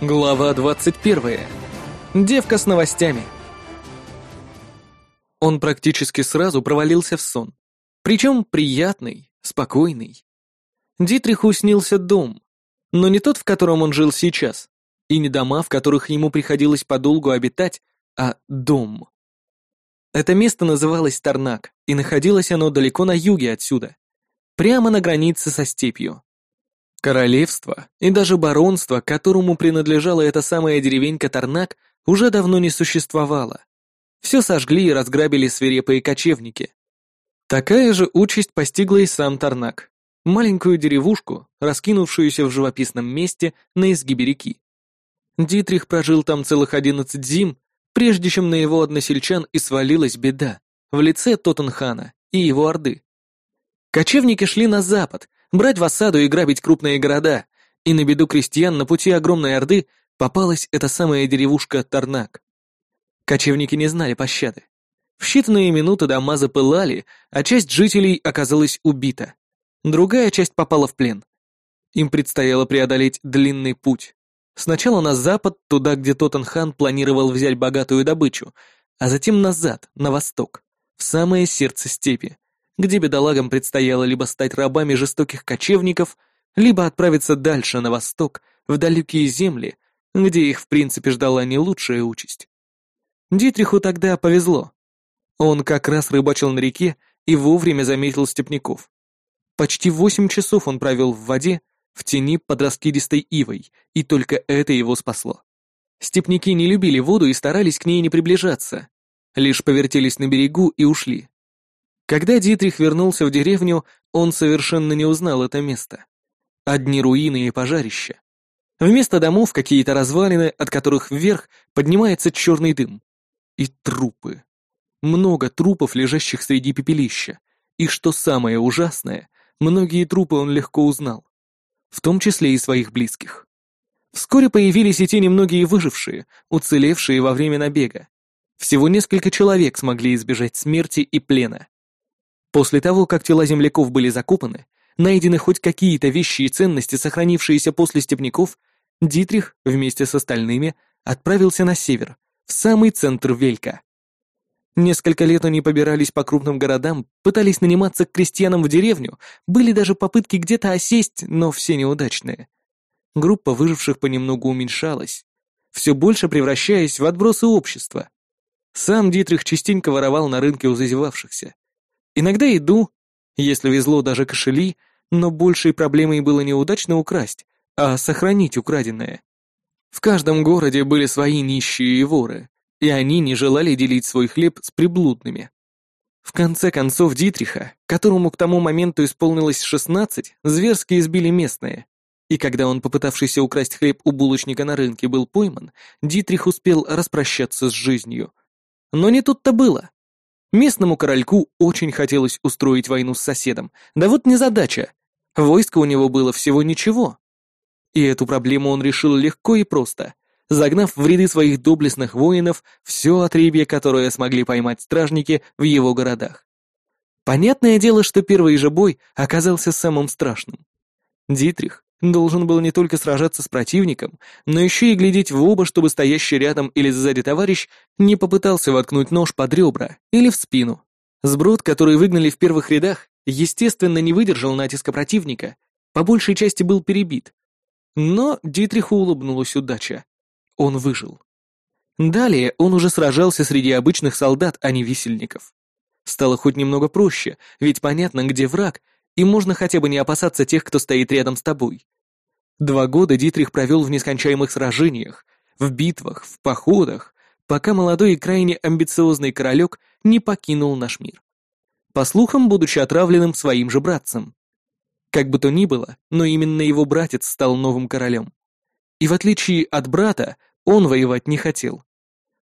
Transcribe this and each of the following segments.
Глава 21. Девка с новостями. Он практически сразу провалился в сон. Причем приятный, спокойный. Дитриху снился дом, но не тот, в котором он жил сейчас, и не дома, в которых ему приходилось подолгу обитать, а дом. Это место называлось Тарнак, и находилось оно далеко на юге отсюда, прямо на границе со степью. Королевство и даже баронство, которому принадлежала эта самая деревенька Тарнак, уже давно не существовало. Все сожгли и разграбили свирепые кочевники. Такая же участь постигла и сам Тарнак, маленькую деревушку, раскинувшуюся в живописном месте на изгибе реки. Дитрих прожил там целых одиннадцать зим, прежде чем на его односельчан и свалилась беда в лице Тоттенхана и его орды. Кочевники шли на запад, брать в осаду и грабить крупные города, и на беду крестьян на пути огромной орды попалась эта самая деревушка Тарнак. Кочевники не знали пощады. В считанные минуты дома запылали, а часть жителей оказалась убита. Другая часть попала в плен. Им предстояло преодолеть длинный путь. Сначала на запад, туда, где Тоттенхан планировал взять богатую добычу, а затем назад, на восток, в самое сердце степи, где бедолагам предстояло либо стать рабами жестоких кочевников, либо отправиться дальше на восток, в далекие земли, где их в принципе ждала не лучшая участь. Дитриху тогда повезло. Он как раз рыбачил на реке и вовремя заметил степняков. Почти восемь часов он провел в воде, в тени под раскидистой ивой, и только это его спасло. Степняки не любили воду и старались к ней не приближаться, лишь повертелись на берегу и ушли. Когда Дитрих вернулся в деревню, он совершенно не узнал это место. Одни руины и пожарища. Вместо домов какие-то развалины, от которых вверх поднимается черный дым. И трупы. Много трупов, лежащих среди пепелища. И что самое ужасное, многие трупы он легко узнал. В том числе и своих близких. Вскоре появились и те немногие выжившие, уцелевшие во время набега. Всего несколько человек смогли избежать смерти и плена. После того, как тела земляков были закопаны, найдены хоть какие-то вещи и ценности, сохранившиеся после степняков, Дитрих вместе с остальными отправился на север, в самый центр Велька. Несколько лет они побирались по крупным городам, пытались наниматься к крестьянам в деревню, были даже попытки где-то осесть, но все неудачные. Группа выживших понемногу уменьшалась, все больше превращаясь в отбросы общества. Сам Дитрих частенько воровал на рынке у зазевавшихся. Иногда еду, если везло даже кошели, но большей проблемой было не удачно украсть, а сохранить украденное. В каждом городе были свои нищие и воры, и они не желали делить свой хлеб с приблудными. В конце концов Дитриха, которому к тому моменту исполнилось 16, зверски избили местные. И когда он, попытавшийся украсть хлеб у булочника на рынке, был пойман, Дитрих успел распрощаться с жизнью. Но не тут-то было. Местному корольку очень хотелось устроить войну с соседом, да вот незадача. Войска у него было всего ничего. И эту проблему он решил легко и просто, загнав в ряды своих доблестных воинов все отребье, которое смогли поймать стражники в его городах. Понятное дело, что первый же бой оказался самым страшным. Дитрих должен был не только сражаться с противником, но еще и глядеть в оба, чтобы стоящий рядом или сзади товарищ не попытался воткнуть нож под ребра или в спину. Сброд, который выгнали в первых рядах, естественно, не выдержал натиска противника, по большей части был перебит. Но Дитриху улыбнулась удача. Он выжил. Далее он уже сражался среди обычных солдат, а не висельников. Стало хоть немного проще, ведь понятно, где враг, и можно хотя бы не опасаться тех, кто стоит рядом с тобой. Два года Дитрих провел в нескончаемых сражениях, в битвах, в походах, пока молодой и крайне амбициозный королек не покинул наш мир. По слухам, будучи отравленным своим же братцем. Как бы то ни было, но именно его братец стал новым королем. И в отличие от брата, он воевать не хотел.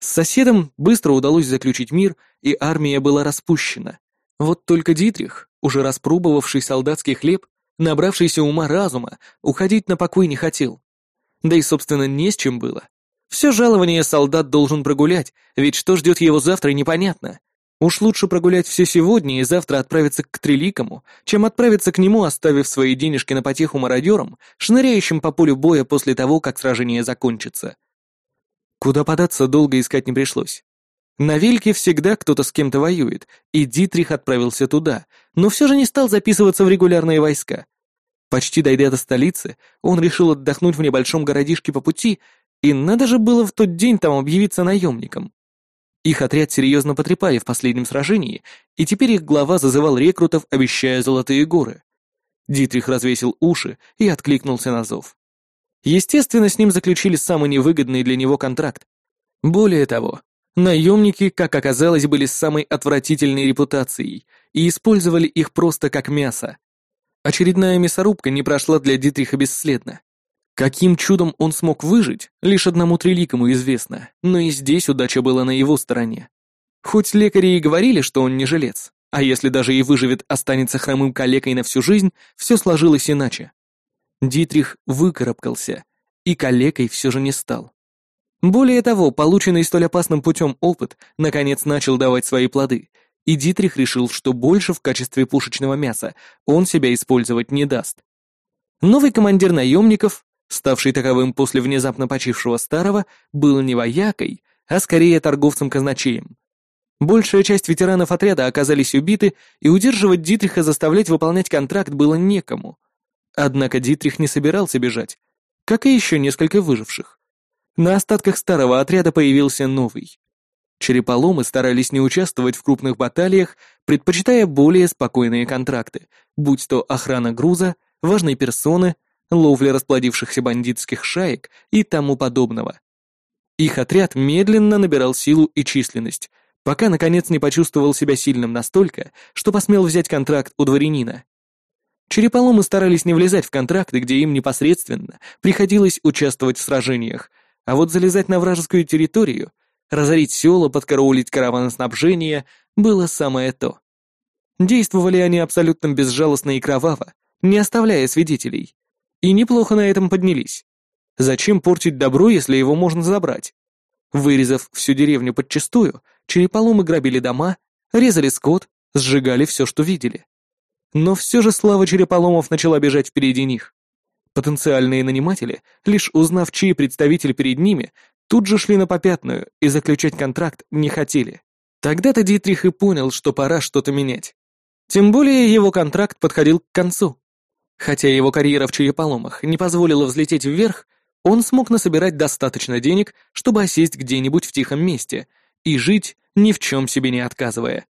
С соседом быстро удалось заключить мир, и армия была распущена. Вот только Дитрих, уже распробовавший солдатский хлеб, набравшийся ума разума, уходить на покой не хотел. Да и, собственно, не с чем было. Все жалование солдат должен прогулять, ведь что ждет его завтра, непонятно. Уж лучше прогулять все сегодня и завтра отправиться к Треликому, чем отправиться к нему, оставив свои денежки на потеху мародерам, шныряющим по полю боя после того, как сражение закончится. Куда податься долго искать не пришлось. На Вельке всегда кто-то с кем-то воюет, и Дитрих отправился туда, но все же не стал записываться в регулярные войска. Почти дойдя до столицы, он решил отдохнуть в небольшом городишке по пути, и надо же было в тот день там объявиться наемником. Их отряд серьезно потрепали в последнем сражении, и теперь их глава зазывал рекрутов, обещая золотые горы. Дитрих развесил уши и откликнулся на зов. Естественно, с ним заключили самый невыгодный для него контракт. Более того, наемники, как оказалось, были с самой отвратительной репутацией и использовали их просто как мясо. Очередная мясорубка не прошла для Дитриха бесследно. Каким чудом он смог выжить, лишь одному Треликому известно, но и здесь удача была на его стороне. Хоть лекари и говорили, что он не жилец, а если даже и выживет, останется хромым калекой на всю жизнь, все сложилось иначе. Дитрих выкарабкался, и калекой все же не стал. Более того, полученный столь опасным путем опыт наконец начал давать свои плоды, и Дитрих решил, что больше в качестве пушечного мяса он себя использовать не даст. Новый командир наемников, ставший таковым после внезапно почившего старого, был не воякой, а скорее торговцем-казначеем. Большая часть ветеранов отряда оказались убиты, и удерживать Дитриха заставлять выполнять контракт было некому. Однако Дитрих не собирался бежать, как и еще несколько выживших. На остатках старого отряда появился новый. Череполомы старались не участвовать в крупных баталиях, предпочитая более спокойные контракты, будь то охрана груза, важной персоны, ловля расплодившихся бандитских шаек и тому подобного. Их отряд медленно набирал силу и численность, пока наконец не почувствовал себя сильным настолько, что посмел взять контракт у дворянина. Череполомы старались не влезать в контракты, где им непосредственно приходилось участвовать в сражениях, а вот залезать на вражескую территорию, разорить села, подкараулить караваны снабжения было самое то. Действовали они абсолютно безжалостно и кроваво, не оставляя свидетелей. И неплохо на этом поднялись. Зачем портить добро, если его можно забрать? Вырезав всю деревню подчистую, череполомы грабили дома, резали скот, сжигали все, что видели. Но все же слава череполомов начала бежать впереди них. Потенциальные наниматели, лишь узнав, чей представитель перед ними, тут же шли на попятную и заключать контракт не хотели. Тогда-то Дитрих и понял, что пора что-то менять. Тем более его контракт подходил к концу. Хотя его карьера в череполомах не позволила взлететь вверх, он смог насобирать достаточно денег, чтобы осесть где-нибудь в тихом месте и жить, ни в чем себе не отказывая.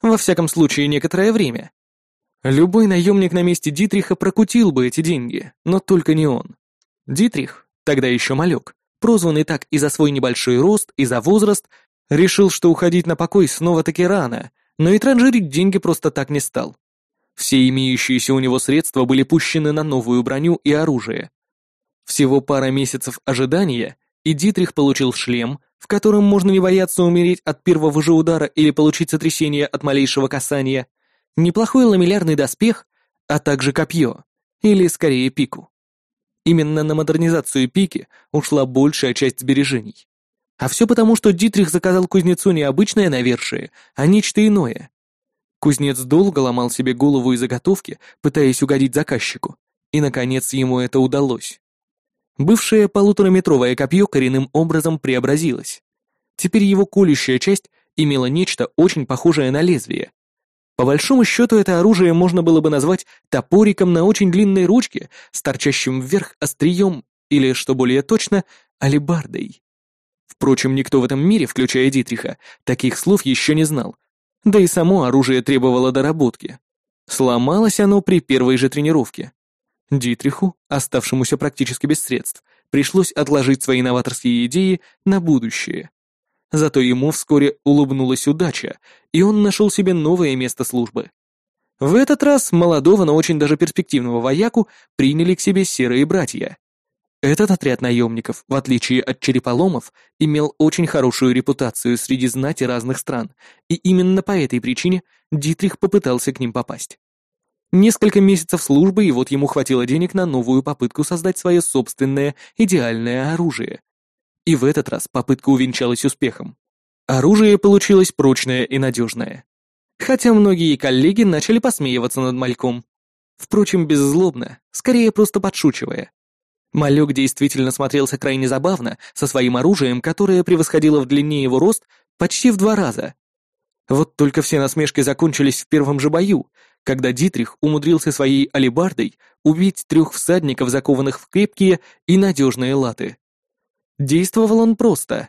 Во всяком случае, некоторое время. Любой наемник на месте Дитриха прокутил бы эти деньги, но только не он. Дитрих, тогда еще малек, прозванный так и за свой небольшой рост, и за возраст, решил, что уходить на покой снова-таки рано, но и транжирить деньги просто так не стал. Все имеющиеся у него средства были пущены на новую броню и оружие. Всего пара месяцев ожидания, и Дитрих получил шлем, в котором можно не бояться умереть от первого же удара или получить сотрясение от малейшего касания, неплохой ламеллярный доспех, а также копье, или скорее пику. Именно на модернизацию пики ушла большая часть сбережений. А все потому, что Дитрих заказал кузнецу не обычное навершие, а нечто иное. Кузнец долго ломал себе голову и заготовки, пытаясь угодить заказчику, и, наконец, ему это удалось. Бывшее полутораметровое копье коренным образом преобразилось. Теперь его колющая часть имела нечто очень похожее на лезвие. По большому счету, это оружие можно было бы назвать топориком на очень длинной ручке с торчащим вверх острием или, что более точно, алебардой. Впрочем, никто в этом мире, включая Дитриха, таких слов еще не знал, да и само оружие требовало доработки. Сломалось оно при первой же тренировке. Дитриху, оставшемуся практически без средств, пришлось отложить свои новаторские идеи на будущее. Зато ему вскоре улыбнулась удача, и он нашел себе новое место службы. В этот раз молодого, но очень даже перспективного вояку приняли к себе серые братья. Этот отряд наемников, в отличие от череполомов, имел очень хорошую репутацию среди знати разных стран, и именно по этой причине Дитрих попытался к ним попасть. Несколько месяцев службы, и вот ему хватило денег на новую попытку создать свое собственное идеальное оружие. И в этот раз попытка увенчалась успехом. Оружие получилось прочное и надежное. Хотя многие коллеги начали посмеиваться над мальком. Впрочем, беззлобно, скорее просто подшучивая. Малек действительно смотрелся крайне забавно со своим оружием, которое превосходило в длине его рост почти в два раза. Вот только все насмешки закончились в первом же бою, когда Дитрих умудрился своей алебардой убить трех всадников, закованных в крепкие и надежные латы. Действовал он просто.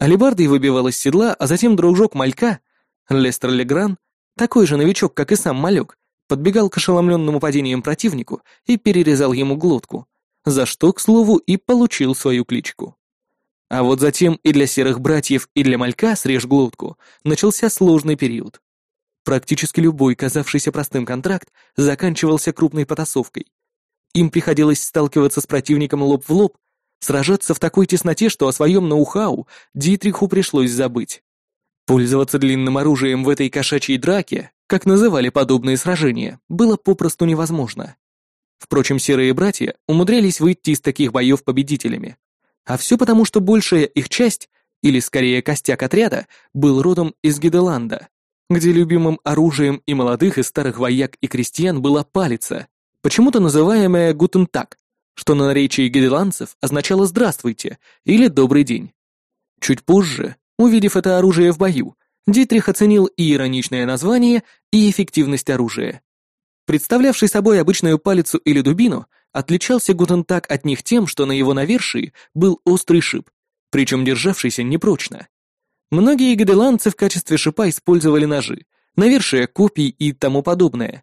Алебардой выбивал из седла, а затем дружок малька, Лестер Легран, такой же новичок, как и сам малек, подбегал к ошеломленному падением противнику и перерезал ему глотку, за что, к слову, и получил свою кличку. А вот затем и для серых братьев, и для малька срежь глотку начался сложный период. Практически любой казавшийся простым контракт заканчивался крупной потасовкой. Им приходилось сталкиваться с противником лоб в лоб, сражаться в такой тесноте, что о своем ноу-хау Дитриху пришлось забыть. Пользоваться длинным оружием в этой кошачьей драке, как называли подобные сражения, было попросту невозможно. Впрочем, серые братья умудрялись выйти из таких боев победителями. А все потому, что большая их часть, или скорее костяк отряда, был родом из Гиделанда, где любимым оружием и молодых, и старых вояк и крестьян была палица, почему-то называемая «гутентак», что на наречии гиделандцев означало «здравствуйте» или «добрый день». Чуть позже, увидев это оружие в бою, Дитрих оценил и ироничное название, и эффективность оружия. Представлявший собой обычную палицу или дубину, отличался Гутентаг от них тем, что на его навершии был острый шип, причем державшийся непрочно. Многие гаделандцы в качестве шипа использовали ножи, навершие копий и тому подобное.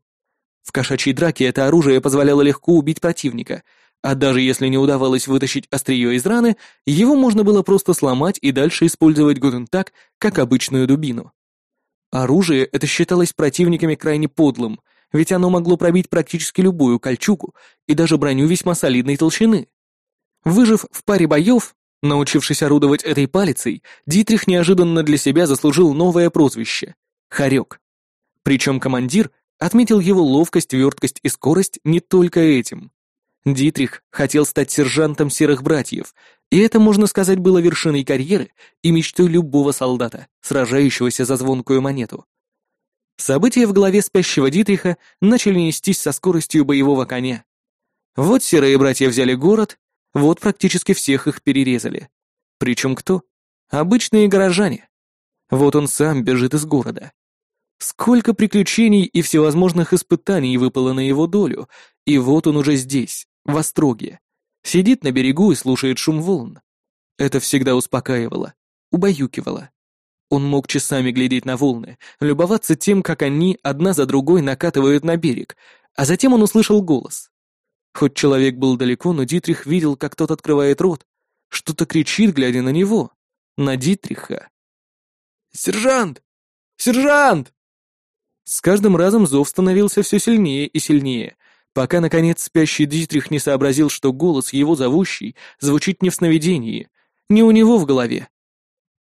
В кошачьей драке это оружие позволяло легко убить противника, а даже если не удавалось вытащить острие из раны, его можно было просто сломать и дальше использовать Гутентаг как обычную дубину. Оружие это считалось противниками крайне подлым – ведь оно могло пробить практически любую кольчугу и даже броню весьма солидной толщины. Выжив в паре боев, научившись орудовать этой палицей, Дитрих неожиданно для себя заслужил новое прозвище — Харек. Причем командир отметил его ловкость, верткость и скорость не только этим. Дитрих хотел стать сержантом серых братьев, и это, можно сказать, было вершиной карьеры и мечтой любого солдата, сражающегося за звонкую монету. События в голове спящего Дитриха начали нестись со скоростью боевого коня. Вот серые братья взяли город, вот практически всех их перерезали. Причем кто? Обычные горожане. Вот он сам бежит из города. Сколько приключений и всевозможных испытаний выпало на его долю, и вот он уже здесь, в Остроге. Сидит на берегу и слушает шум волн. Это всегда успокаивало, убаюкивало. Он мог часами глядеть на волны, любоваться тем, как они одна за другой накатывают на берег, а затем он услышал голос. Хоть человек был далеко, но Дитрих видел, как тот открывает рот, что-то кричит, глядя на него, на Дитриха. «Сержант! Сержант!» С каждым разом зов становился все сильнее и сильнее, пока, наконец, спящий Дитрих не сообразил, что голос его зовущий звучит не в сновидении, не у него в голове,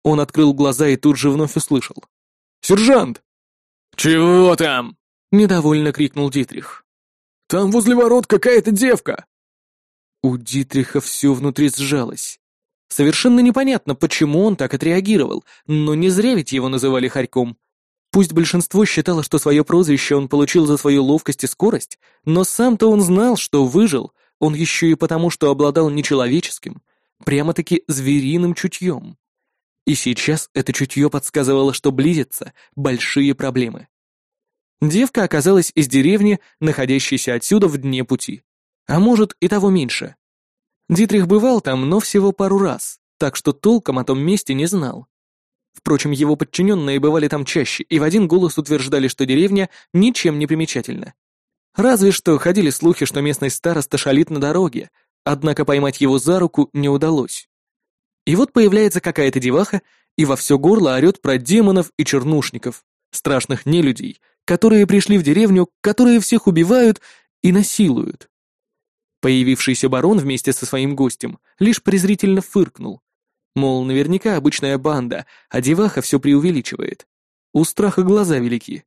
он открыл глаза и тут же вновь услышал. «Сержант!» «Чего там?» — недовольно крикнул Дитрих. «Там возле ворот какая-то девка!» У Дитриха все внутри сжалось. Совершенно непонятно, почему он так отреагировал, но не зря ведь его называли Харьком. Пусть большинство считало, что свое прозвище он получил за свою ловкость и скорость, но сам-то он знал, что выжил он еще и потому, что обладал нечеловеческим, прямо-таки звериным чутьем. И сейчас это чутье подсказывало, что близятся большие проблемы. Девка оказалась из деревни, находящейся отсюда в дне пути. А может, и того меньше. Дитрих бывал там, но всего пару раз, так что толком о том месте не знал. Впрочем, его подчиненные бывали там чаще и в один голос утверждали, что деревня ничем не примечательна. Разве что ходили слухи, что местный староста шалит на дороге, однако поймать его за руку не удалось. И вот появляется какая-то деваха и во все горло орет про демонов и чернушников, страшных нелюдей, которые пришли в деревню, которые всех убивают и насилуют. Появившийся барон вместе со своим гостем лишь презрительно фыркнул. Мол, наверняка обычная банда, а деваха все преувеличивает. У страха глаза велики.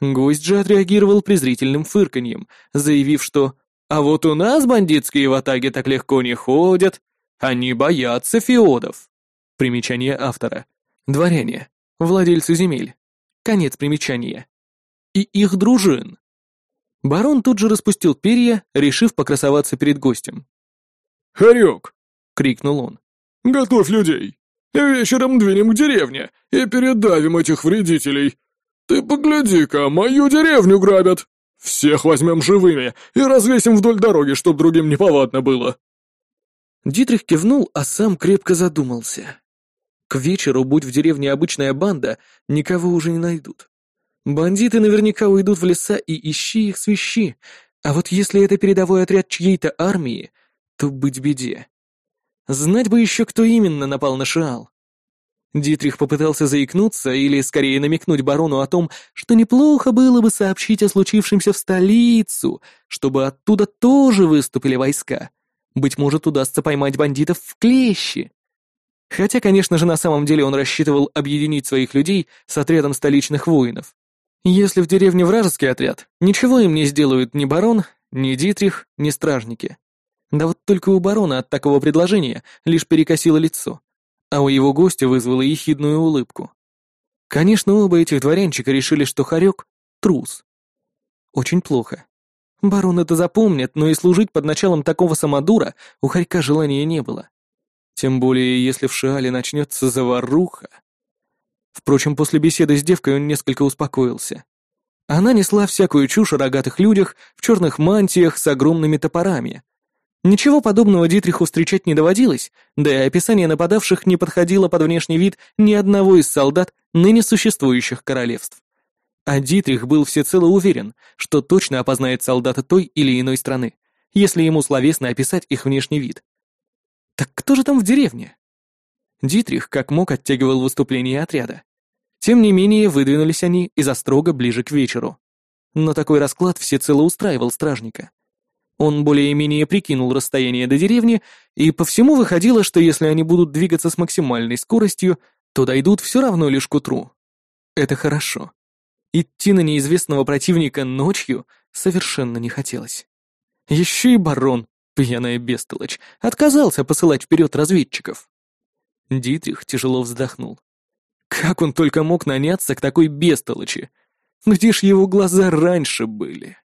Гость же отреагировал презрительным фырканьем, заявив, что «А вот у нас бандитские ватаги так легко не ходят, они боятся феодов. Примечание автора. Дворяне, владельцы земель. Конец примечания. И их дружин. Барон тут же распустил перья, решив покрасоваться перед гостем. «Харек!» — крикнул он. «Готовь людей! Вечером двинем к деревне и передавим этих вредителей. Ты погляди-ка, мою деревню грабят! Всех возьмем живыми и развесим вдоль дороги, чтоб другим неповадно было!» Дитрих кивнул, а сам крепко задумался. К вечеру, будь в деревне обычная банда, никого уже не найдут. Бандиты наверняка уйдут в леса и ищи их свищи, а вот если это передовой отряд чьей-то армии, то быть беде. Знать бы еще, кто именно напал на Шиал. Дитрих попытался заикнуться или, скорее, намекнуть барону о том, что неплохо было бы сообщить о случившемся в столицу, чтобы оттуда тоже выступили войска. Быть может, удастся поймать бандитов в клещи. Хотя, конечно же, на самом деле он рассчитывал объединить своих людей с отрядом столичных воинов. Если в деревне вражеский отряд, ничего им не сделают ни барон, ни Дитрих, ни стражники. Да вот только у барона от такого предложения лишь перекосило лицо а у его гостя вызвало ехидную улыбку. Конечно, оба этих дворянчика решили, что Харек — трус. Очень плохо. Барон это запомнит, но и служить под началом такого самодура у Харька желания не было. Тем более, если в Шиале начнется заваруха. Впрочем, после беседы с девкой он несколько успокоился. Она несла всякую чушь о рогатых людях в черных мантиях с огромными топорами, Ничего подобного Дитриху встречать не доводилось, да и описание нападавших не подходило под внешний вид ни одного из солдат ныне существующих королевств. А Дитрих был всецело уверен, что точно опознает солдата той или иной страны, если ему словесно описать их внешний вид. Так кто же там в деревне? Дитрих как мог оттягивал выступление отряда. Тем не менее, выдвинулись они из Острога ближе к вечеру. Но такой расклад всецело устраивал стражника. Он более-менее прикинул расстояние до деревни, и по всему выходило, что если они будут двигаться с максимальной скоростью, то дойдут все равно лишь к утру. Это хорошо. Идти на неизвестного противника ночью совершенно не хотелось. Еще и барон, пьяная бестолочь, отказался посылать вперед разведчиков. Дитрих тяжело вздохнул. Как он только мог наняться к такой бестолочи? Где ж его глаза раньше были?